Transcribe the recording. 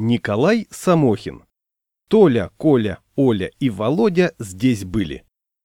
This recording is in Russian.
Николай Самохин. Толя, Коля, Оля и Володя здесь были.